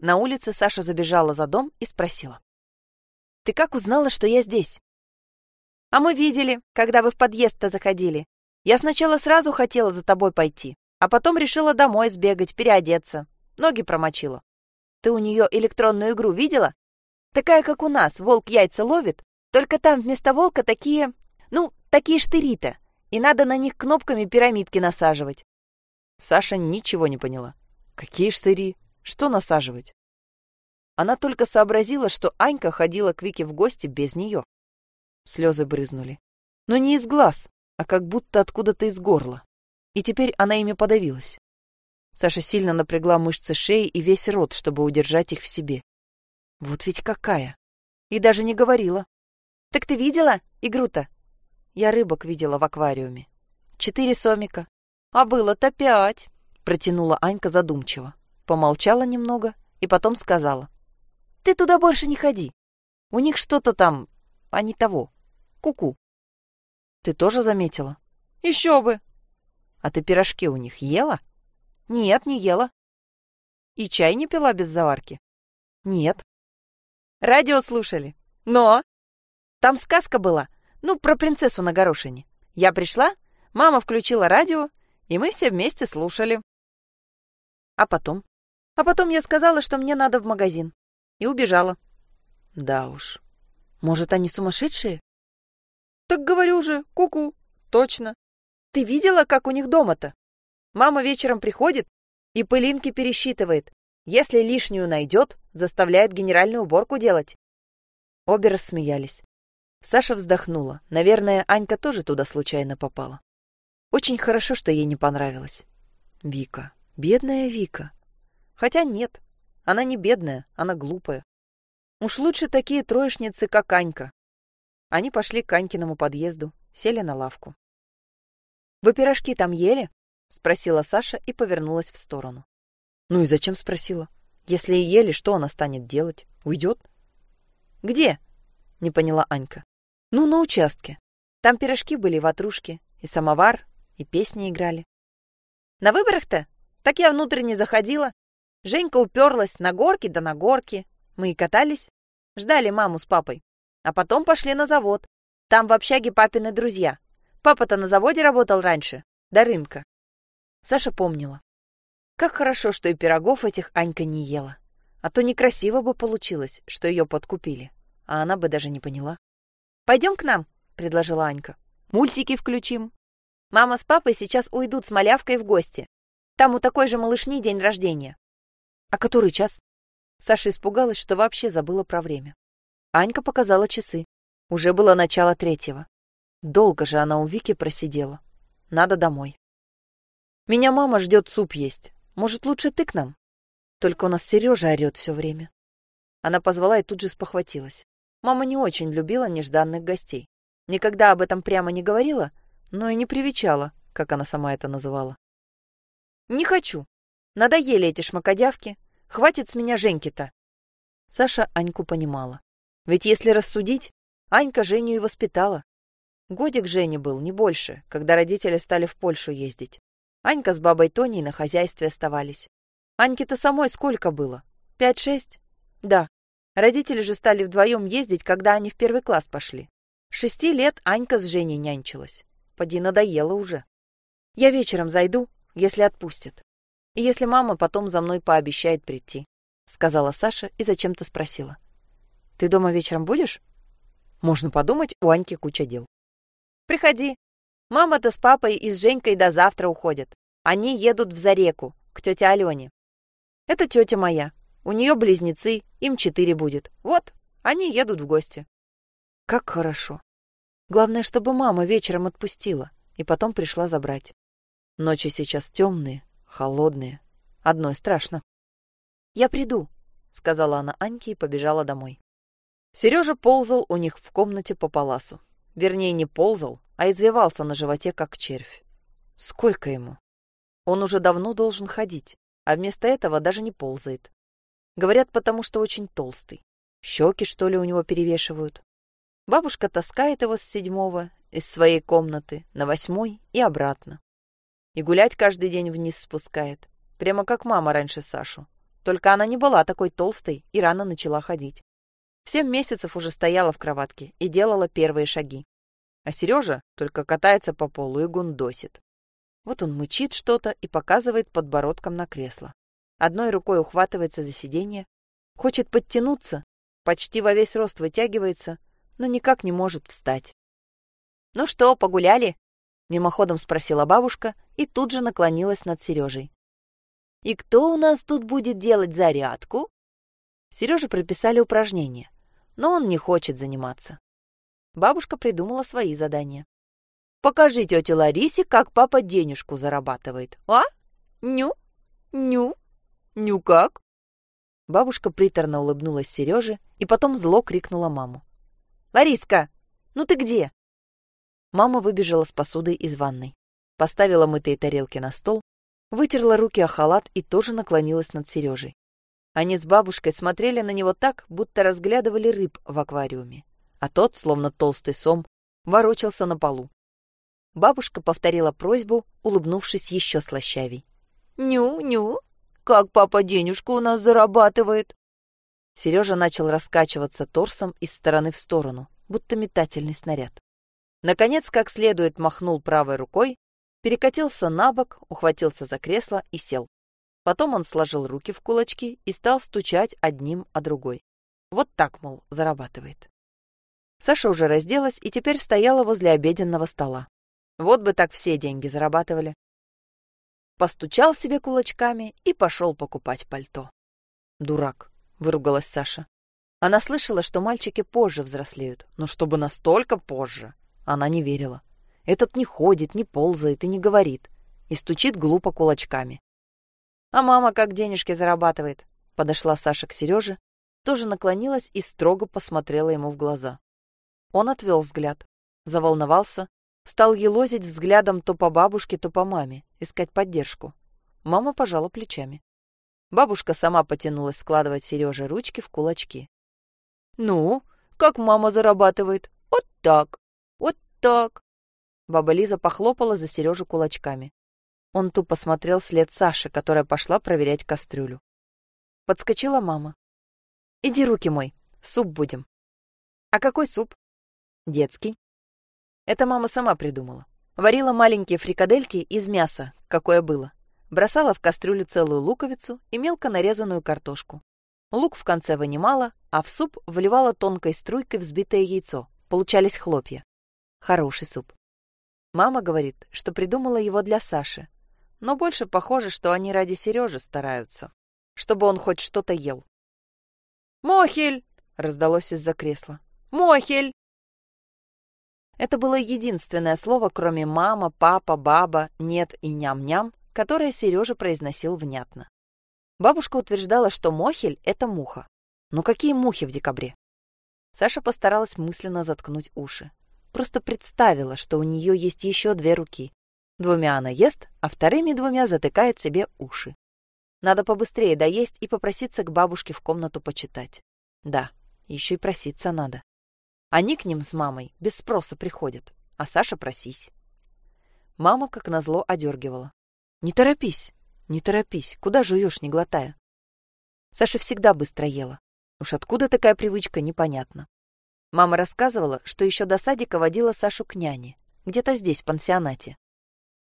На улице Саша забежала за дом и спросила. «Ты как узнала, что я здесь?» «А мы видели, когда вы в подъезд-то заходили. Я сначала сразу хотела за тобой пойти, а потом решила домой сбегать, переодеться. Ноги промочила. Ты у нее электронную игру видела? Такая, как у нас, волк яйца ловит, только там вместо волка такие, ну, такие штыри-то, и надо на них кнопками пирамидки насаживать. Саша ничего не поняла. Какие штыри? Что насаживать? Она только сообразила, что Анька ходила к Вике в гости без нее. Слезы брызнули. Но не из глаз, а как будто откуда-то из горла. И теперь она ими подавилась. Саша сильно напрягла мышцы шеи и весь рот, чтобы удержать их в себе. Вот ведь какая! И даже не говорила. «Так ты видела игру-то?» Я рыбок видела в аквариуме. Четыре сомика. А было-то пять, протянула Анька задумчиво. Помолчала немного и потом сказала. Ты туда больше не ходи. У них что-то там, а не того. Куку. -ку. Ты тоже заметила? Еще бы. А ты пирожки у них ела? Нет, не ела. И чай не пила без заварки? Нет. Радио слушали? Но! Там сказка была, ну, про принцессу на горошине. Я пришла, мама включила радио, и мы все вместе слушали. А потом? А потом я сказала, что мне надо в магазин. И убежала. Да уж. Может, они сумасшедшие? Так говорю же, куку. -ку. Точно. Ты видела, как у них дома-то? Мама вечером приходит и пылинки пересчитывает. Если лишнюю найдет, заставляет генеральную уборку делать. Обе рассмеялись. Саша вздохнула. Наверное, Анька тоже туда случайно попала. Очень хорошо, что ей не понравилось. Вика. Бедная Вика. Хотя нет, она не бедная, она глупая. Уж лучше такие троечницы, как Анька. Они пошли к Анькиному подъезду, сели на лавку. «Вы пирожки там ели?» — спросила Саша и повернулась в сторону. «Ну и зачем?» — спросила. «Если и ели, что она станет делать? Уйдет?» «Где?» — не поняла Анька. «Ну, на участке. Там пирожки были, ватрушки, и самовар, и песни играли». «На выборах-то? Так я внутрь не заходила. Женька уперлась на горки да на горки. Мы и катались. Ждали маму с папой. А потом пошли на завод. Там в общаге папины друзья. Папа-то на заводе работал раньше, до рынка. Саша помнила. Как хорошо, что и пирогов этих Анька не ела. А то некрасиво бы получилось, что ее подкупили. А она бы даже не поняла. «Пойдем к нам», — предложила Анька. «Мультики включим. Мама с папой сейчас уйдут с малявкой в гости. Там у такой же малышни день рождения». «А который час?» Саша испугалась, что вообще забыла про время. Анька показала часы. Уже было начало третьего. Долго же она у Вики просидела. Надо домой. «Меня мама ждет суп есть. Может, лучше ты к нам?» Только у нас Сережа орет все время. Она позвала и тут же спохватилась. Мама не очень любила нежданных гостей. Никогда об этом прямо не говорила, но и не привечала, как она сама это называла. «Не хочу. Надоели эти шмакодявки. Хватит с меня Женьки-то». Саша Аньку понимала. Ведь если рассудить, Анька Женю и воспитала. Годик Жене был, не больше, когда родители стали в Польшу ездить. Анька с бабой Тоней на хозяйстве оставались. Аньке-то самой сколько было? Пять-шесть? Да. Родители же стали вдвоем ездить, когда они в первый класс пошли. Шести лет Анька с Женей нянчилась. Поди надоело уже. Я вечером зайду, если отпустят. Если мама потом за мной пообещает прийти, сказала Саша и зачем-то спросила. Ты дома вечером будешь? Можно подумать, у Аньки куча дел. Приходи. Мама-то с папой и с Женькой до завтра уходят. Они едут в Зареку, к тете Алене. Это тетя моя, у нее близнецы, им четыре будет. Вот, они едут в гости. Как хорошо. Главное, чтобы мама вечером отпустила и потом пришла забрать. Ночи сейчас темные, холодные. Одной страшно. Я приду, сказала она Аньке и побежала домой. Сережа ползал у них в комнате по паласу. Вернее, не ползал, а извивался на животе, как червь. Сколько ему? Он уже давно должен ходить, а вместо этого даже не ползает. Говорят, потому что очень толстый. Щеки, что ли, у него перевешивают. Бабушка таскает его с седьмого из своей комнаты на восьмой и обратно. И гулять каждый день вниз спускает. Прямо как мама раньше Сашу. Только она не была такой толстой и рано начала ходить. В семь месяцев уже стояла в кроватке и делала первые шаги. А Сережа только катается по полу и гундосит. Вот он мычит что-то и показывает подбородком на кресло. Одной рукой ухватывается за сиденье, хочет подтянуться, почти во весь рост вытягивается, но никак не может встать. «Ну что, погуляли?» — мимоходом спросила бабушка и тут же наклонилась над Сережей. «И кто у нас тут будет делать зарядку?» Сереже прописали упражнения, но он не хочет заниматься. Бабушка придумала свои задания. «Покажи тете Ларисе, как папа денежку зарабатывает. А? Ню? Ню? Ню как?» Бабушка приторно улыбнулась Сереже и потом зло крикнула маму. «Лариска, ну ты где?» Мама выбежала с посудой из ванной, поставила мытые тарелки на стол, вытерла руки о халат и тоже наклонилась над Сережей. Они с бабушкой смотрели на него так, будто разглядывали рыб в аквариуме а тот, словно толстый сом, ворочался на полу. Бабушка повторила просьбу, улыбнувшись еще слащавей. «Ню-ню, как папа денежку у нас зарабатывает!» Сережа начал раскачиваться торсом из стороны в сторону, будто метательный снаряд. Наконец, как следует, махнул правой рукой, перекатился на бок, ухватился за кресло и сел. Потом он сложил руки в кулачки и стал стучать одним о другой. Вот так, мол, зарабатывает. Саша уже разделась и теперь стояла возле обеденного стола. Вот бы так все деньги зарабатывали. Постучал себе кулачками и пошел покупать пальто. «Дурак», — выругалась Саша. Она слышала, что мальчики позже взрослеют, но чтобы настолько позже, она не верила. Этот не ходит, не ползает и не говорит, и стучит глупо кулачками. «А мама как денежки зарабатывает?» Подошла Саша к Сереже, тоже наклонилась и строго посмотрела ему в глаза. Он отвел взгляд, заволновался, стал елозить взглядом то по бабушке, то по маме, искать поддержку. Мама пожала плечами. Бабушка сама потянулась складывать Сереже ручки в кулачки. «Ну, как мама зарабатывает? Вот так, так!» Баба Лиза похлопала за Сережу кулачками. Он тупо смотрел след Саши, которая пошла проверять кастрюлю. Подскочила мама. «Иди руки мой, суп будем». «А какой суп?» Детский. Это мама сама придумала. Варила маленькие фрикадельки из мяса, какое было. Бросала в кастрюлю целую луковицу и мелко нарезанную картошку. Лук в конце вынимала, а в суп вливала тонкой струйкой взбитое яйцо. Получались хлопья. Хороший суп. Мама говорит, что придумала его для Саши. Но больше похоже, что они ради Сережи стараются. Чтобы он хоть что-то ел. «Мохель!» — раздалось из-за кресла. «Мохель!» Это было единственное слово, кроме «мама», «папа», «баба», «нет» и «ням-ням», которое Сережа произносил внятно. Бабушка утверждала, что мохель — это муха. Но какие мухи в декабре? Саша постаралась мысленно заткнуть уши. Просто представила, что у нее есть еще две руки. Двумя она ест, а вторыми двумя затыкает себе уши. Надо побыстрее доесть и попроситься к бабушке в комнату почитать. Да, еще и проситься надо. Они к ним с мамой без спроса приходят, а Саша просись. Мама, как назло, одергивала. «Не торопись, не торопись, куда жуешь, не глотая?» Саша всегда быстро ела. Уж откуда такая привычка, непонятно. Мама рассказывала, что еще до садика водила Сашу к няне, где-то здесь, в пансионате.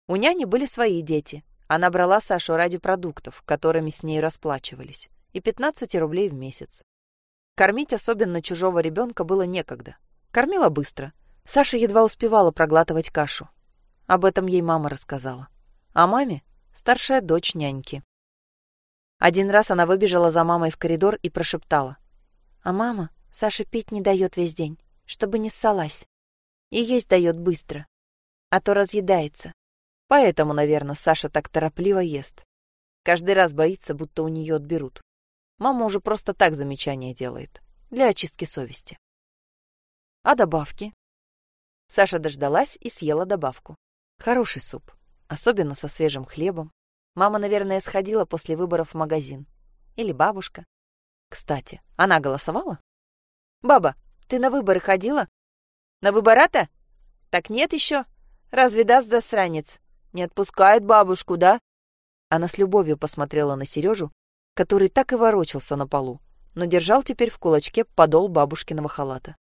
У няни были свои дети. Она брала Сашу ради продуктов, которыми с ней расплачивались, и 15 рублей в месяц. Кормить особенно чужого ребенка было некогда. Кормила быстро. Саша едва успевала проглатывать кашу. Об этом ей мама рассказала. А маме — старшая дочь няньки. Один раз она выбежала за мамой в коридор и прошептала. «А мама Саше пить не дает весь день, чтобы не ссалась. И есть дает быстро, а то разъедается. Поэтому, наверное, Саша так торопливо ест. Каждый раз боится, будто у нее отберут. Мама уже просто так замечание делает. Для очистки совести. А добавки? Саша дождалась и съела добавку. Хороший суп. Особенно со свежим хлебом. Мама, наверное, сходила после выборов в магазин. Или бабушка. Кстати, она голосовала? Баба, ты на выборы ходила? На выбора-то? Так нет еще. Разве даст засранец? Не отпускает бабушку, да? Она с любовью посмотрела на Сережу, который так и ворочался на полу, но держал теперь в кулачке подол бабушкиного халата.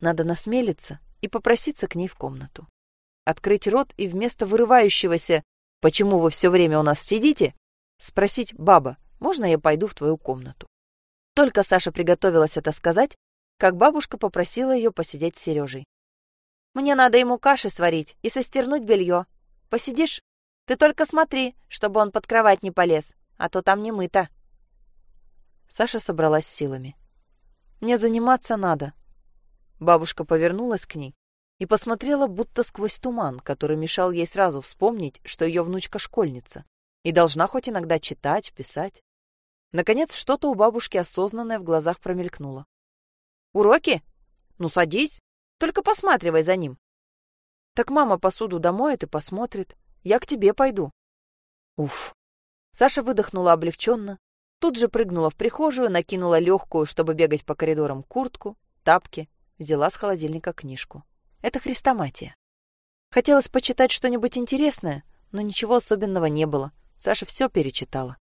Надо насмелиться и попроситься к ней в комнату. Открыть рот и вместо вырывающегося «Почему вы все время у нас сидите?» спросить «Баба, можно я пойду в твою комнату?» Только Саша приготовилась это сказать, как бабушка попросила ее посидеть с Сережей. «Мне надо ему каши сварить и состернуть белье. Посидишь? Ты только смотри, чтобы он под кровать не полез, а то там не мыто». Саша собралась силами. «Мне заниматься надо». Бабушка повернулась к ней и посмотрела будто сквозь туман, который мешал ей сразу вспомнить, что ее внучка школьница и должна хоть иногда читать, писать. Наконец, что-то у бабушки осознанное в глазах промелькнуло. «Уроки? Ну, садись, только посматривай за ним». «Так мама посуду домоет и посмотрит. Я к тебе пойду». Уф. Саша выдохнула облегченно, тут же прыгнула в прихожую, накинула легкую, чтобы бегать по коридорам, куртку, тапки, взяла с холодильника книжку. Это хрестоматия. Хотелось почитать что-нибудь интересное, но ничего особенного не было. Саша все перечитала.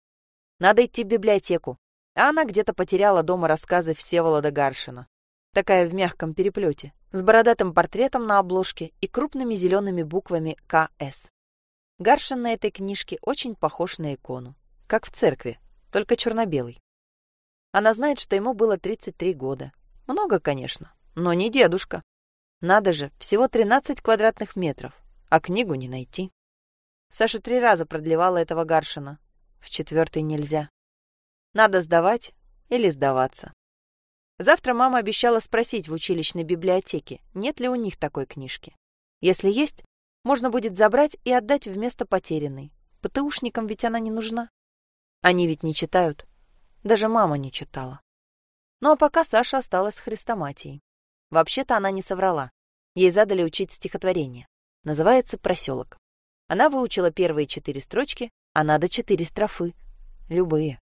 Надо идти в библиотеку. А она где-то потеряла дома рассказы Всеволода Гаршина. Такая в мягком переплете, с бородатым портретом на обложке и крупными зелеными буквами «КС». Гаршин на этой книжке очень похож на икону, как в церкви, только черно-белый. Она знает, что ему было 33 года. Много, конечно, но не дедушка. Надо же, всего 13 квадратных метров, а книгу не найти. Саша три раза продлевала этого Гаршина. В четвертый нельзя. Надо сдавать или сдаваться. Завтра мама обещала спросить в училищной библиотеке, нет ли у них такой книжки. Если есть, можно будет забрать и отдать вместо потерянной. ПТУшникам ведь она не нужна. Они ведь не читают. Даже мама не читала. Ну а пока Саша осталась с хрестоматией. Вообще-то она не соврала. Ей задали учить стихотворение. Называется «Проселок». Она выучила первые четыре строчки, а надо четыре строфы. Любые.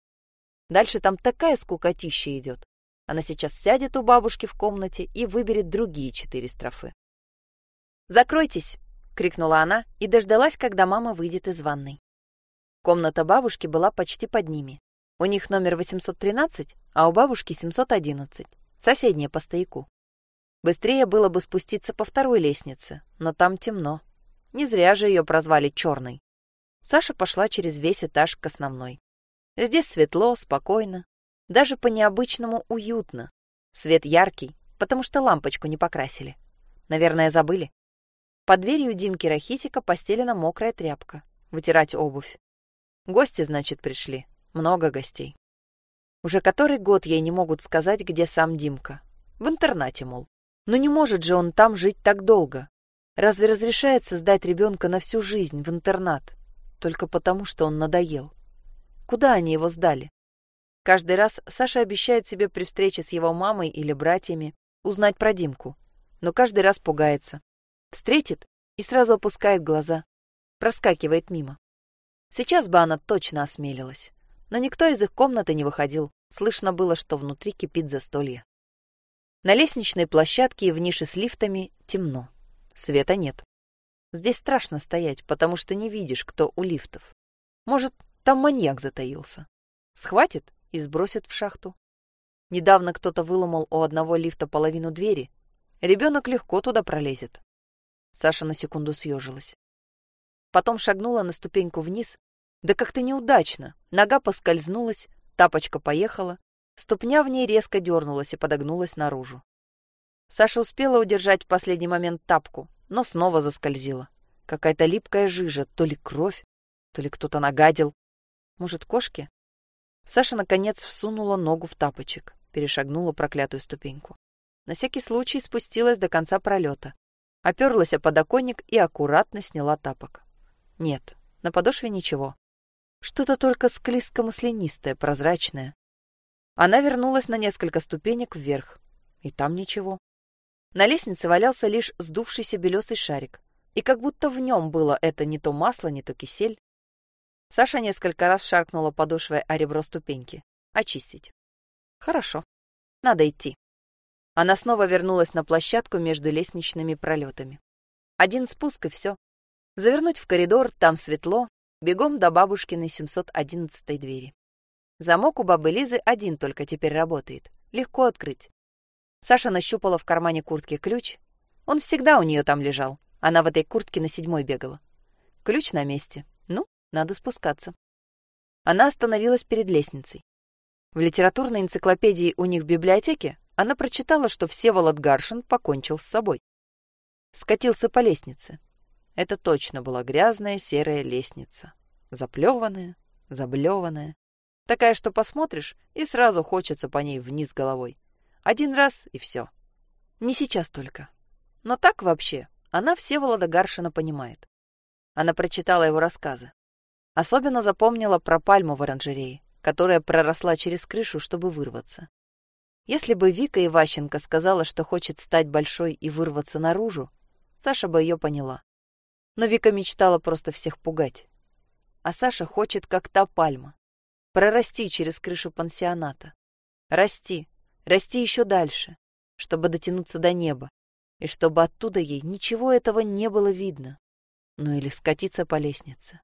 Дальше там такая скукотища идет. Она сейчас сядет у бабушки в комнате и выберет другие четыре строфы. «Закройтесь!» — крикнула она и дождалась, когда мама выйдет из ванной. Комната бабушки была почти под ними. У них номер 813, а у бабушки 711. Соседняя по стояку. Быстрее было бы спуститься по второй лестнице, но там темно. Не зря же ее прозвали черной. Саша пошла через весь этаж к основной. Здесь светло, спокойно, даже по-необычному уютно. Свет яркий, потому что лампочку не покрасили. Наверное, забыли. Под дверью Димки Рахитика постелена мокрая тряпка. Вытирать обувь. Гости, значит, пришли. Много гостей. Уже который год ей не могут сказать, где сам Димка. В интернате, мол. Но не может же он там жить так долго. Разве разрешается сдать ребенка на всю жизнь в интернат? Только потому, что он надоел. Куда они его сдали? Каждый раз Саша обещает себе при встрече с его мамой или братьями узнать про Димку. Но каждый раз пугается. Встретит и сразу опускает глаза. Проскакивает мимо. Сейчас бы она точно осмелилась. Но никто из их комнаты не выходил. Слышно было, что внутри кипит застолье. На лестничной площадке и в нише с лифтами темно. Света нет. Здесь страшно стоять, потому что не видишь, кто у лифтов. Может, там маньяк затаился. Схватит и сбросит в шахту. Недавно кто-то выломал у одного лифта половину двери. Ребенок легко туда пролезет. Саша на секунду съежилась. Потом шагнула на ступеньку вниз. Да как-то неудачно. Нога поскользнулась, тапочка поехала, Ступня в ней резко дернулась и подогнулась наружу. Саша успела удержать в последний момент тапку, но снова заскользила. Какая-то липкая жижа, то ли кровь, то ли кто-то нагадил. Может, кошки? Саша, наконец, всунула ногу в тапочек, перешагнула проклятую ступеньку. На всякий случай спустилась до конца пролета, оперлась о подоконник и аккуратно сняла тапок. Нет, на подошве ничего. Что-то только склизко-маслянистое, прозрачное. Она вернулась на несколько ступенек вверх. И там ничего. На лестнице валялся лишь сдувшийся белесый шарик. И как будто в нем было это не то масло, не то кисель. Саша несколько раз шаркнула подошвой о ребро ступеньки. Очистить. Хорошо. Надо идти. Она снова вернулась на площадку между лестничными пролетами. Один спуск и все. Завернуть в коридор, там светло, бегом до бабушкиной 711 двери. Замок у бабы Лизы один только теперь работает. Легко открыть. Саша нащупала в кармане куртки ключ. Он всегда у нее там лежал. Она в этой куртке на седьмой бегала. Ключ на месте. Надо спускаться. Она остановилась перед лестницей. В литературной энциклопедии у них в библиотеке она прочитала, что Всеволод Гаршин покончил с собой. Скатился по лестнице. Это точно была грязная серая лестница. Заплеванная, заблеванная. Такая, что посмотришь, и сразу хочется по ней вниз головой. Один раз и все. Не сейчас только. Но так вообще она Всеволода Гаршина понимает. Она прочитала его рассказы. Особенно запомнила про пальму в оранжерее, которая проросла через крышу, чтобы вырваться. Если бы Вика Иващенко сказала, что хочет стать большой и вырваться наружу, Саша бы ее поняла. Но Вика мечтала просто всех пугать. А Саша хочет, как та пальма, прорасти через крышу пансионата. Расти, расти еще дальше, чтобы дотянуться до неба, и чтобы оттуда ей ничего этого не было видно. Ну или скатиться по лестнице.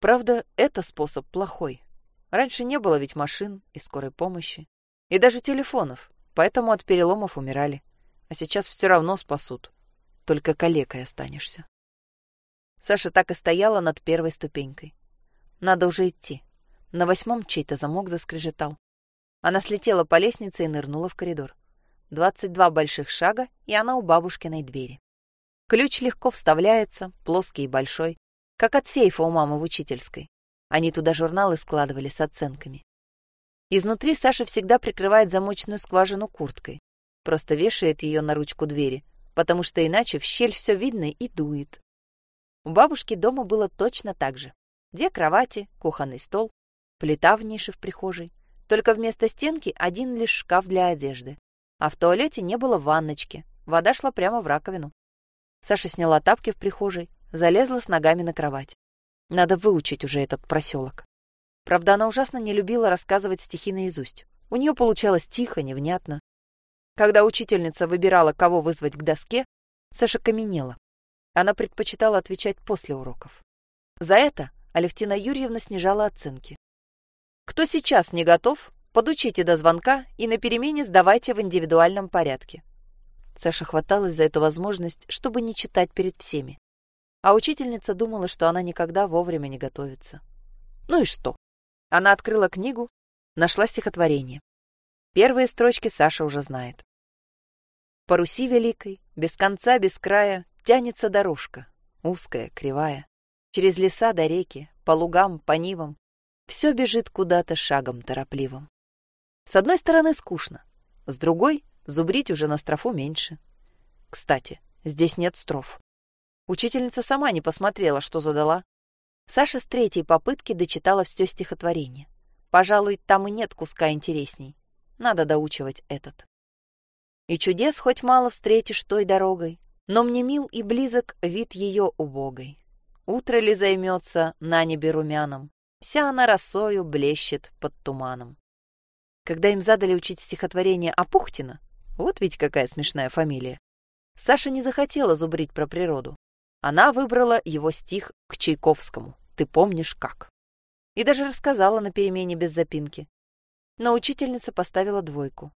Правда, это способ плохой. Раньше не было ведь машин и скорой помощи, и даже телефонов, поэтому от переломов умирали. А сейчас все равно спасут. Только калекой останешься. Саша так и стояла над первой ступенькой. Надо уже идти. На восьмом чей-то замок заскрежетал. Она слетела по лестнице и нырнула в коридор. Двадцать два больших шага, и она у бабушкиной двери. Ключ легко вставляется, плоский и большой, как от сейфа у мамы в учительской. Они туда журналы складывали с оценками. Изнутри Саша всегда прикрывает замочную скважину курткой. Просто вешает ее на ручку двери, потому что иначе в щель все видно и дует. У бабушки дома было точно так же. Две кровати, кухонный стол, плита в нише в прихожей. Только вместо стенки один лишь шкаф для одежды. А в туалете не было ванночки. Вода шла прямо в раковину. Саша сняла тапки в прихожей, залезла с ногами на кровать. Надо выучить уже этот проселок. Правда, она ужасно не любила рассказывать стихи наизусть. У нее получалось тихо, невнятно. Когда учительница выбирала, кого вызвать к доске, Саша каменела. Она предпочитала отвечать после уроков. За это Алевтина Юрьевна снижала оценки. Кто сейчас не готов, подучите до звонка и на перемене сдавайте в индивидуальном порядке. Саша хваталась за эту возможность, чтобы не читать перед всеми. А учительница думала, что она никогда вовремя не готовится. Ну и что? Она открыла книгу, нашла стихотворение. Первые строчки Саша уже знает. По Руси великой, без конца, без края, тянется дорожка, узкая, кривая. Через леса до реки, по лугам, по нивам, все бежит куда-то шагом торопливым. С одной стороны скучно, с другой зубрить уже на строфу меньше. Кстати, здесь нет строф. Учительница сама не посмотрела, что задала, Саша с третьей попытки дочитала все стихотворение. Пожалуй, там и нет куска интересней. Надо доучивать этот. И чудес хоть мало встретишь той дорогой, но мне мил и близок вид ее убогой. Утро ли займется на небе румяном, вся она росою блещет под туманом. Когда им задали учить стихотворение Апухтина, вот ведь какая смешная фамилия, Саша не захотела зубрить про природу. Она выбрала его стих к Чайковскому ты помнишь как. И даже рассказала на перемене без запинки. Но учительница поставила двойку.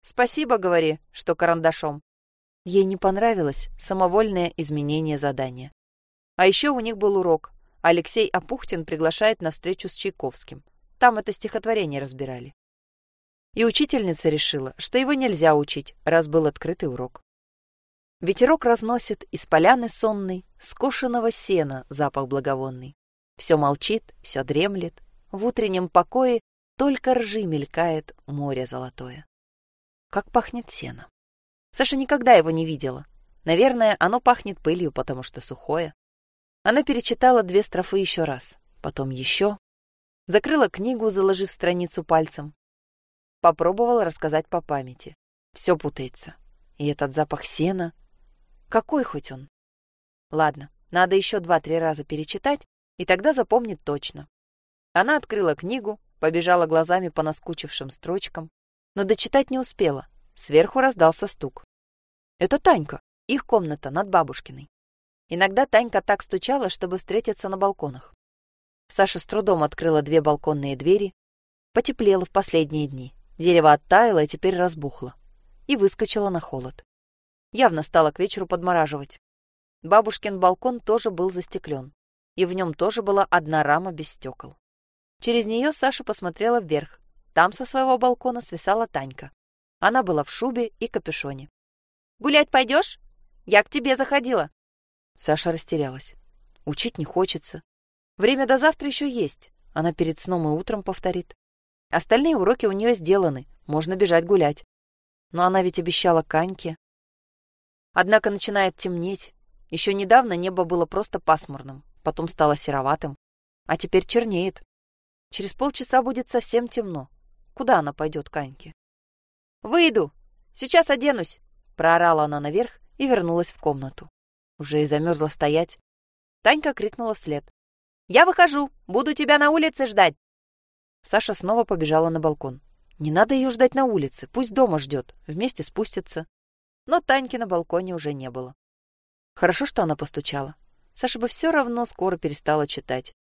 «Спасибо, говори, что карандашом». Ей не понравилось самовольное изменение задания. А еще у них был урок. Алексей Апухтин приглашает на встречу с Чайковским. Там это стихотворение разбирали. И учительница решила, что его нельзя учить, раз был открытый урок. Ветерок разносит из поляны сонной скошенного сена запах благовонный. Все молчит, все дремлет, в утреннем покое только ржи мелькает море золотое. Как пахнет сено. Саша никогда его не видела. Наверное, оно пахнет пылью, потому что сухое. Она перечитала две строфы еще раз, потом еще. Закрыла книгу, заложив страницу пальцем. Попробовала рассказать по памяти. Все путается. И этот запах сена, какой хоть он? Ладно, надо еще два-три раза перечитать, и тогда запомнит точно. Она открыла книгу, побежала глазами по наскучившим строчкам, но дочитать не успела. Сверху раздался стук. Это Танька, их комната над бабушкиной. Иногда Танька так стучала, чтобы встретиться на балконах. Саша с трудом открыла две балконные двери, Потеплело в последние дни. Дерево оттаяло и теперь разбухло. И выскочило на холод. Явно стало к вечеру подмораживать. Бабушкин балкон тоже был застеклен. И в нем тоже была одна рама без стекол. Через нее Саша посмотрела вверх. Там со своего балкона свисала Танька. Она была в шубе и капюшоне. «Гулять пойдешь? Я к тебе заходила». Саша растерялась. Учить не хочется. Время до завтра еще есть. Она перед сном и утром повторит. Остальные уроки у нее сделаны, можно бежать гулять. Но она ведь обещала Каньке. Однако начинает темнеть. Еще недавно небо было просто пасмурным, потом стало сероватым, а теперь чернеет. Через полчаса будет совсем темно. Куда она пойдет, Каньке? «Выйду! Сейчас оденусь!» Проорала она наверх и вернулась в комнату. Уже и замерзла стоять. Танька крикнула вслед. «Я выхожу! Буду тебя на улице ждать!» Саша снова побежала на балкон. Не надо ее ждать на улице, пусть дома ждет, вместе спустятся. Но Таньки на балконе уже не было. Хорошо, что она постучала. Саша бы все равно скоро перестала читать.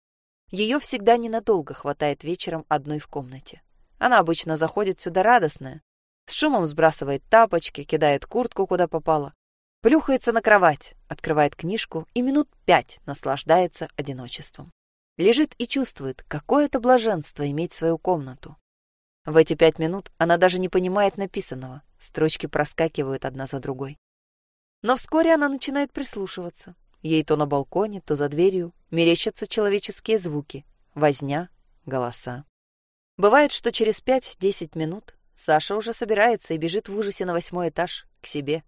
Ее всегда ненадолго хватает вечером одной в комнате. Она обычно заходит сюда радостная, с шумом сбрасывает тапочки, кидает куртку куда попало, плюхается на кровать, открывает книжку и минут пять наслаждается одиночеством. Лежит и чувствует, какое это блаженство иметь свою комнату. В эти пять минут она даже не понимает написанного, строчки проскакивают одна за другой. Но вскоре она начинает прислушиваться. Ей то на балконе, то за дверью мерещатся человеческие звуки, возня, голоса. Бывает, что через пять-десять минут Саша уже собирается и бежит в ужасе на восьмой этаж, к себе.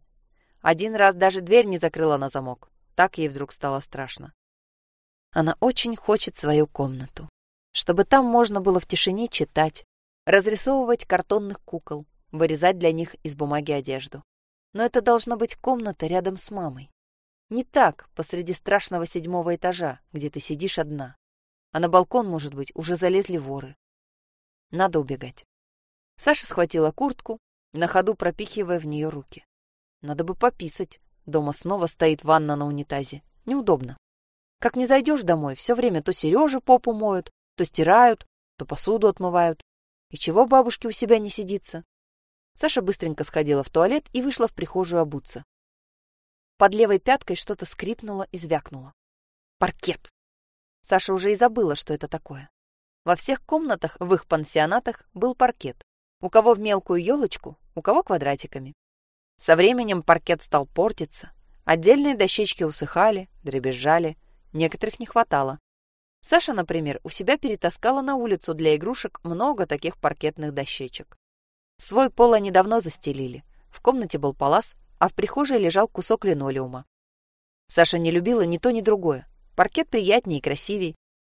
Один раз даже дверь не закрыла на замок. Так ей вдруг стало страшно. Она очень хочет свою комнату, чтобы там можно было в тишине читать, разрисовывать картонных кукол, вырезать для них из бумаги одежду. Но это должна быть комната рядом с мамой. Не так, посреди страшного седьмого этажа, где ты сидишь одна. А на балкон, может быть, уже залезли воры. Надо убегать. Саша схватила куртку, на ходу пропихивая в нее руки. Надо бы пописать. Дома снова стоит ванна на унитазе. Неудобно. Как не зайдешь домой, все время то Сережа попу моют, то стирают, то посуду отмывают. И чего бабушке у себя не сидится? Саша быстренько сходила в туалет и вышла в прихожую обуться. Под левой пяткой что-то скрипнуло и звякнуло. Паркет. Саша уже и забыла, что это такое. Во всех комнатах в их пансионатах был паркет. У кого в мелкую елочку, у кого квадратиками. Со временем паркет стал портиться. Отдельные дощечки усыхали, дребезжали, некоторых не хватало. Саша, например, у себя перетаскала на улицу для игрушек много таких паркетных дощечек. Свой пол они давно застелили. В комнате был палас, а в прихожей лежал кусок линолеума. Саша не любила ни то, ни другое. Паркет приятнее и красивее.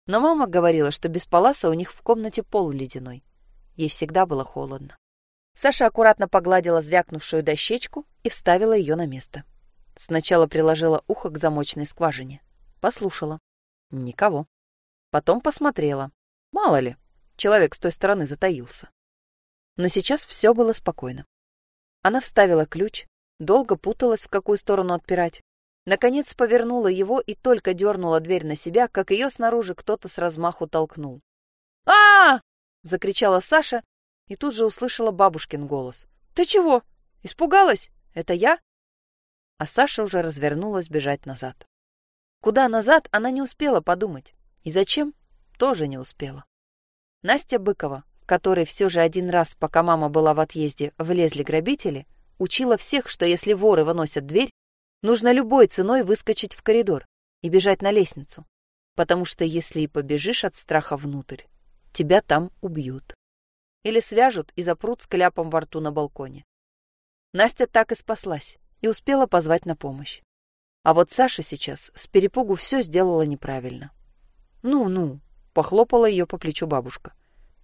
Но мама говорила, что без паласа у них в комнате пол ледяной. Ей всегда было холодно. Саша аккуратно погладила звякнувшую дощечку и вставила ее на место. Сначала приложила ухо к замочной скважине. Послушала. Никого. Потом посмотрела. Мало ли, человек с той стороны затаился. Но сейчас все было спокойно. Она вставила ключ, долго путалась, в какую сторону отпирать. Наконец повернула его и только дернула дверь на себя, как ее снаружи кто-то с размаху толкнул. а, -а, -а закричала Саша и тут же услышала бабушкин голос. «Ты чего? Испугалась? Это я?» А Саша уже развернулась бежать назад. Куда назад, она не успела подумать. И зачем? Тоже не успела. Настя Быкова, которой все же один раз, пока мама была в отъезде, влезли грабители, учила всех, что если воры выносят дверь, нужно любой ценой выскочить в коридор и бежать на лестницу, потому что если и побежишь от страха внутрь, тебя там убьют. Или свяжут и запрут с кляпом во рту на балконе. Настя так и спаслась и успела позвать на помощь. А вот Саша сейчас с перепугу все сделала неправильно. «Ну-ну», — похлопала ее по плечу бабушка.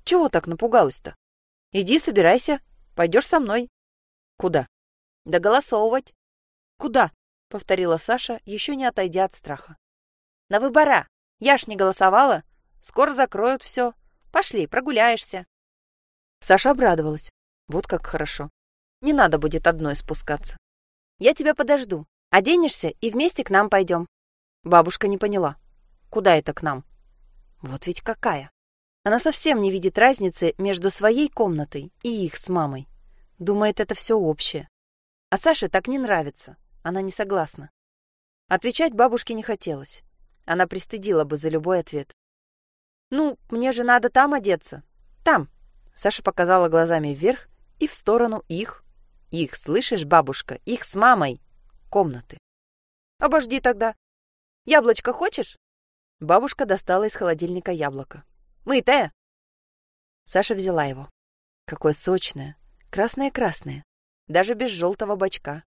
«Чего так напугалась-то? Иди, собирайся, пойдешь со мной». «Куда?» «Да голосовывать». «Куда?» — повторила Саша, еще не отойдя от страха. «На выбора. Я ж не голосовала. Скоро закроют все. Пошли, прогуляешься». Саша обрадовалась. Вот как хорошо. Не надо будет одной спускаться. «Я тебя подожду. Оденешься и вместе к нам пойдем». Бабушка не поняла. Куда это к нам? Вот ведь какая. Она совсем не видит разницы между своей комнатой и их с мамой. Думает, это все общее. А Саше так не нравится. Она не согласна. Отвечать бабушке не хотелось. Она пристыдила бы за любой ответ. «Ну, мне же надо там одеться. Там!» Саша показала глазами вверх и в сторону их. Их, слышишь, бабушка? Их с мамой. Комнаты. «Обожди тогда. Яблочко хочешь?» Бабушка достала из холодильника яблоко. «Мытое?» Саша взяла его. Какое сочное. Красное-красное. Даже без желтого бачка.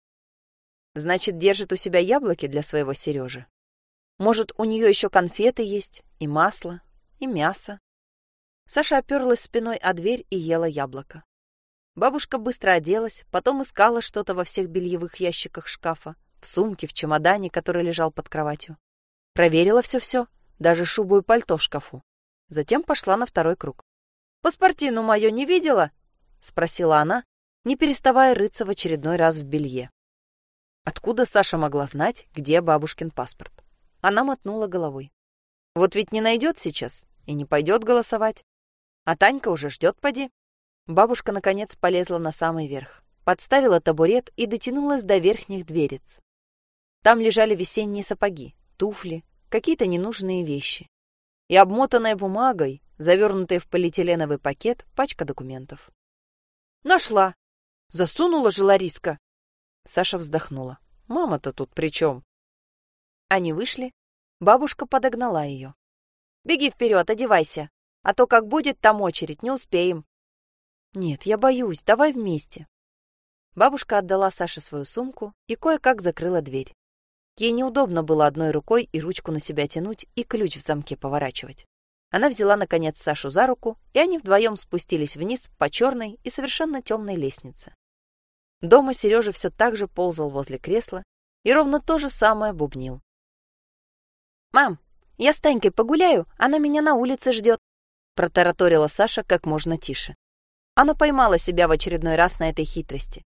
Значит, держит у себя яблоки для своего Сережи. Может, у нее еще конфеты есть, и масло, и мясо. Саша оперлась спиной о дверь и ела яблоко. Бабушка быстро оделась, потом искала что-то во всех бельевых ящиках шкафа, в сумке, в чемодане, который лежал под кроватью. Проверила все-все, даже шубу и пальто в шкафу. Затем пошла на второй круг. «Паспортину мою не видела?» — спросила она, не переставая рыться в очередной раз в белье. Откуда Саша могла знать, где бабушкин паспорт? Она мотнула головой. Вот ведь не найдет сейчас и не пойдет голосовать. А Танька уже ждет, поди. Бабушка, наконец, полезла на самый верх, подставила табурет и дотянулась до верхних дверец. Там лежали весенние сапоги, туфли, какие-то ненужные вещи. И обмотанная бумагой, завернутая в полиэтиленовый пакет, пачка документов. «Нашла!» Засунула же Лариска. Саша вздохнула. Мама-то тут при чем? Они вышли. Бабушка подогнала ее. Беги вперед, одевайся. А то как будет там очередь, не успеем. Нет, я боюсь, давай вместе. Бабушка отдала Саше свою сумку и кое-как закрыла дверь. Ей неудобно было одной рукой и ручку на себя тянуть, и ключ в замке поворачивать. Она взяла, наконец, Сашу за руку, и они вдвоем спустились вниз по черной и совершенно темной лестнице. Дома Сережа все так же ползал возле кресла и ровно то же самое бубнил. «Мам, я с Танькой погуляю, она меня на улице ждет», протараторила Саша как можно тише. Она поймала себя в очередной раз на этой хитрости.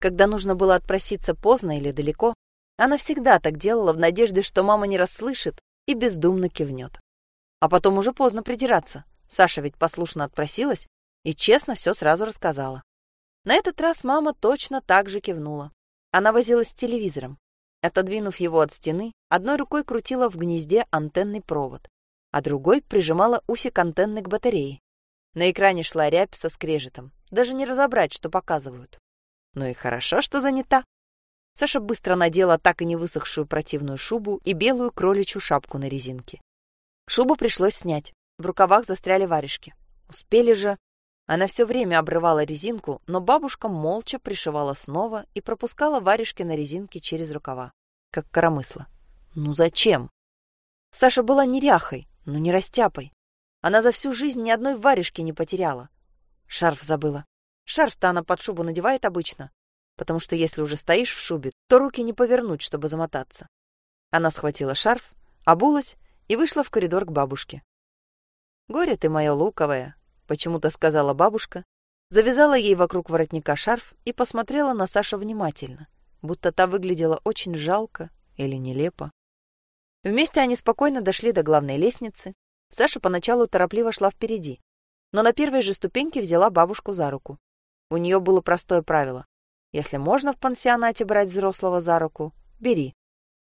Когда нужно было отпроситься поздно или далеко, она всегда так делала в надежде, что мама не расслышит и бездумно кивнет. А потом уже поздно придираться. Саша ведь послушно отпросилась и честно все сразу рассказала. На этот раз мама точно так же кивнула. Она возилась с телевизором. Отодвинув его от стены, одной рукой крутила в гнезде антенный провод, а другой прижимала усик антенны к батарее. На экране шла рябь со скрежетом. Даже не разобрать, что показывают. Ну и хорошо, что занята. Саша быстро надела так и не высохшую противную шубу и белую кроличью шапку на резинке. Шубу пришлось снять. В рукавах застряли варежки. Успели же. Она все время обрывала резинку, но бабушка молча пришивала снова и пропускала варежки на резинке через рукава, как коромысла. Ну зачем? Саша была неряхой, но не растяпой. Она за всю жизнь ни одной варежки не потеряла. Шарф забыла. Шарф-то она под шубу надевает обычно, потому что если уже стоишь в шубе, то руки не повернуть, чтобы замотаться. Она схватила шарф, обулась и вышла в коридор к бабушке. «Горе ты мое луковое», — почему-то сказала бабушка, завязала ей вокруг воротника шарф и посмотрела на Сашу внимательно, будто та выглядела очень жалко или нелепо. Вместе они спокойно дошли до главной лестницы. Саша поначалу торопливо шла впереди, но на первой же ступеньке взяла бабушку за руку. У нее было простое правило. Если можно в пансионате брать взрослого за руку, бери.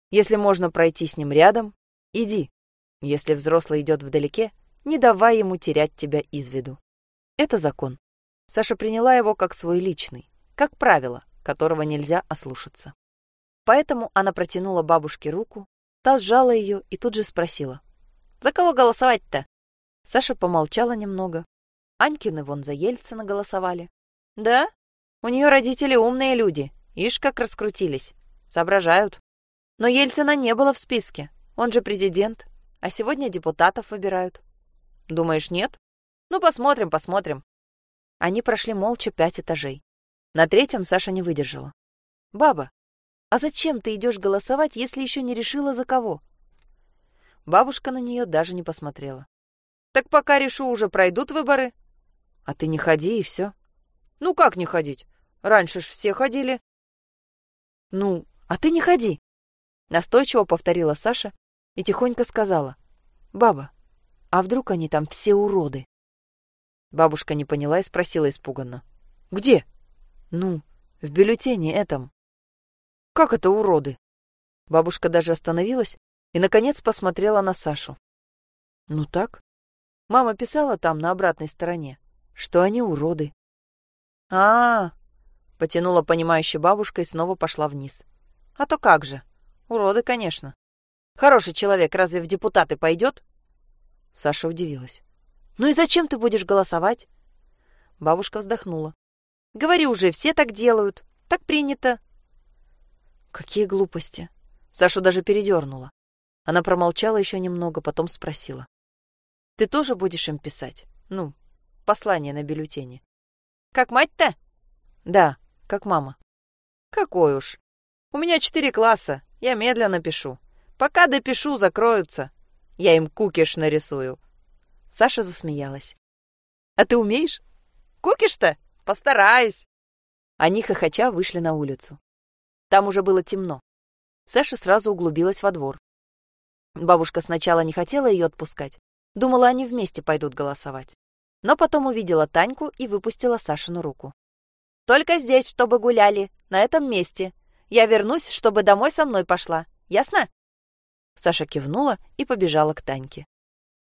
Если можно пройти с ним рядом, иди. Если взрослый идет вдалеке, не давай ему терять тебя из виду. Это закон. Саша приняла его как свой личный, как правило, которого нельзя ослушаться. Поэтому она протянула бабушке руку, та сжала ее и тут же спросила. «За кого голосовать-то?» Саша помолчала немного. Анькины вон за Ельцина голосовали. «Да? У нее родители умные люди. Ишь, как раскрутились. Соображают. Но Ельцина не было в списке. Он же президент. А сегодня депутатов выбирают. Думаешь, нет? Ну, посмотрим, посмотрим. Они прошли молча пять этажей. На третьем Саша не выдержала. «Баба, а зачем ты идешь голосовать, если еще не решила за кого?» Бабушка на нее даже не посмотрела. «Так пока решу, уже пройдут выборы». «А ты не ходи, и все». «Ну как не ходить? Раньше ж все ходили». «Ну, а ты не ходи», — настойчиво повторила Саша и тихонько сказала. «Баба, А вдруг они там все уроды? Бабушка не поняла и спросила испуганно. «Где?» «Ну, в бюллетене этом». «Как это уроды?» Бабушка даже остановилась и, наконец, посмотрела на Сашу. «Ну так. Мама писала там, на обратной стороне, что они уроды». «А-а-а!» — потянула понимающая бабушка и снова пошла вниз. «А то как же? Уроды, конечно. Хороший человек разве в депутаты пойдет?» Саша удивилась. «Ну и зачем ты будешь голосовать?» Бабушка вздохнула. «Говори уже, все так делают. Так принято». «Какие глупости!» Сашу даже передернула. Она промолчала еще немного, потом спросила. «Ты тоже будешь им писать? Ну, послание на бюллетене?» «Как мать-то?» «Да, как мама». «Какой уж. У меня четыре класса, я медленно пишу. Пока допишу, закроются. Я им кукиш нарисую». Саша засмеялась. «А ты умеешь? Кукиш-то? Постараюсь!» Они хохоча вышли на улицу. Там уже было темно. Саша сразу углубилась во двор. Бабушка сначала не хотела ее отпускать. Думала, они вместе пойдут голосовать. Но потом увидела Таньку и выпустила Сашину руку. «Только здесь, чтобы гуляли, на этом месте. Я вернусь, чтобы домой со мной пошла. Ясно?» Саша кивнула и побежала к Таньке.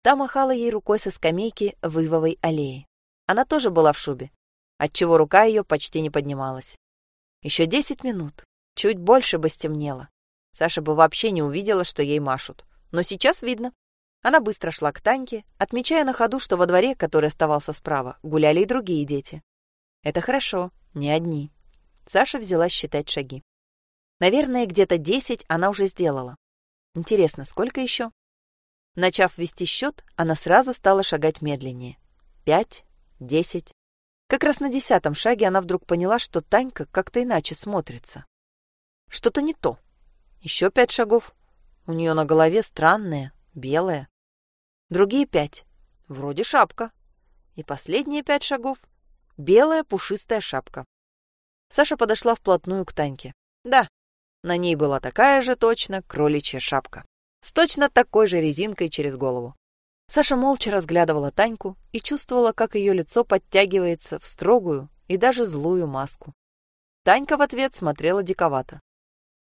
Та махала ей рукой со скамейки в Ивовой аллее. Она тоже была в шубе, отчего рука ее почти не поднималась. Еще десять минут, чуть больше бы стемнело. Саша бы вообще не увидела, что ей машут. Но сейчас видно. Она быстро шла к Таньке, отмечая на ходу, что во дворе, который оставался справа, гуляли и другие дети. Это хорошо, не одни. Саша взялась считать шаги. Наверное, где-то десять она уже сделала. Интересно, сколько еще? Начав вести счет, она сразу стала шагать медленнее. Пять, десять. Как раз на десятом шаге она вдруг поняла, что Танька как-то иначе смотрится. Что-то не то. Еще пять шагов. У нее на голове странная, белая. Другие пять. Вроде шапка. И последние пять шагов. Белая пушистая шапка. Саша подошла вплотную к Таньке. Да, на ней была такая же точно кроличья шапка. С точно такой же резинкой через голову. Саша молча разглядывала Таньку и чувствовала, как ее лицо подтягивается в строгую и даже злую маску. Танька в ответ смотрела диковато.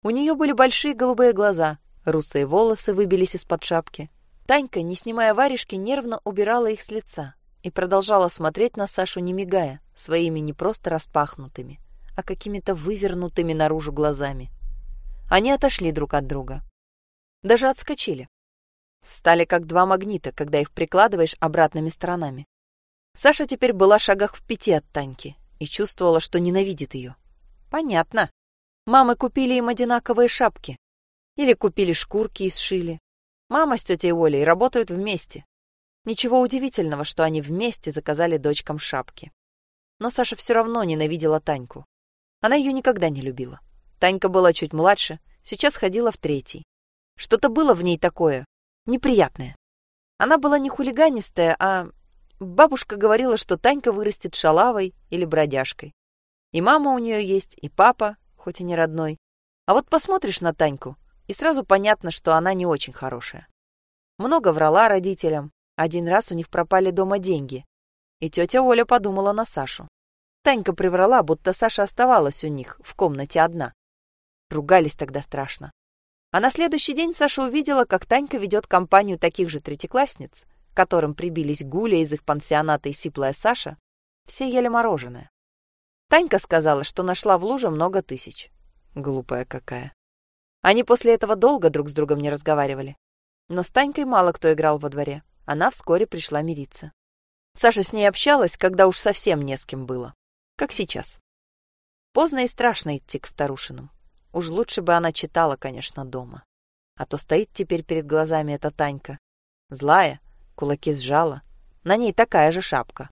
У нее были большие голубые глаза, русые волосы выбились из-под шапки. Танька, не снимая варежки, нервно убирала их с лица и продолжала смотреть на Сашу, не мигая, своими не просто распахнутыми, а какими-то вывернутыми наружу глазами. Они отошли друг от друга. Даже отскочили. Стали как два магнита, когда их прикладываешь обратными сторонами. Саша теперь была в шагах в пяти от Таньки и чувствовала, что ненавидит ее. Понятно. Мамы купили им одинаковые шапки. Или купили шкурки и сшили. Мама с тетей Олей работают вместе. Ничего удивительного, что они вместе заказали дочкам шапки. Но Саша все равно ненавидела Таньку. Она ее никогда не любила. Танька была чуть младше, сейчас ходила в третий. Что-то было в ней такое, неприятное. Она была не хулиганистая, а... Бабушка говорила, что Танька вырастет шалавой или бродяжкой. И мама у нее есть, и папа, хоть и не родной. А вот посмотришь на Таньку, и сразу понятно, что она не очень хорошая. Много врала родителям, один раз у них пропали дома деньги. И тетя Оля подумала на Сашу. Танька приврала, будто Саша оставалась у них в комнате одна. Ругались тогда страшно. А на следующий день Саша увидела, как Танька ведет компанию таких же третьеклассниц, которым прибились Гуля из их пансионата и сиплая Саша, все ели мороженое. Танька сказала, что нашла в луже много тысяч. Глупая какая. Они после этого долго друг с другом не разговаривали. Но с Танькой мало кто играл во дворе. Она вскоре пришла мириться. Саша с ней общалась, когда уж совсем не с кем было. Как сейчас. Поздно и страшно идти к Вторушинам. Уж лучше бы она читала, конечно, дома. А то стоит теперь перед глазами эта Танька. Злая, кулаки сжала. На ней такая же шапка.